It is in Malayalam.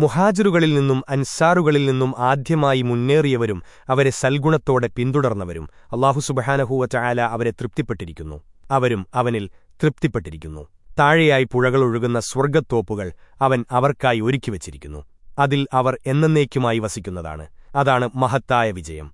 മുഹാജിറുകളിൽ നിന്നും അൻസാറുകളിൽ നിന്നും ആദ്യമായി മുന്നേറിയവരും അവരെ സൽഗുണത്തോടെ പിന്തുടർന്നവരും അള്ളാഹു സുബഹാനഹൂവ ചായാല അവരെ തൃപ്തിപ്പെട്ടിരിക്കുന്നു. അവരും അവനിൽ തൃപ്തിപ്പെട്ടിരിക്കുന്നു. താഴെയായി പുഴകളൊഴുകുന്ന സ്വർഗത്തോപ്പുകൾ അവൻ അവർക്കായി ഒരുക്കിവച്ചിരിക്കുന്നു അതിൽ അവർ എന്നേക്കുമായി വസിക്കുന്നതാണ്. അതാണ് മഹത്തായ വിജയം.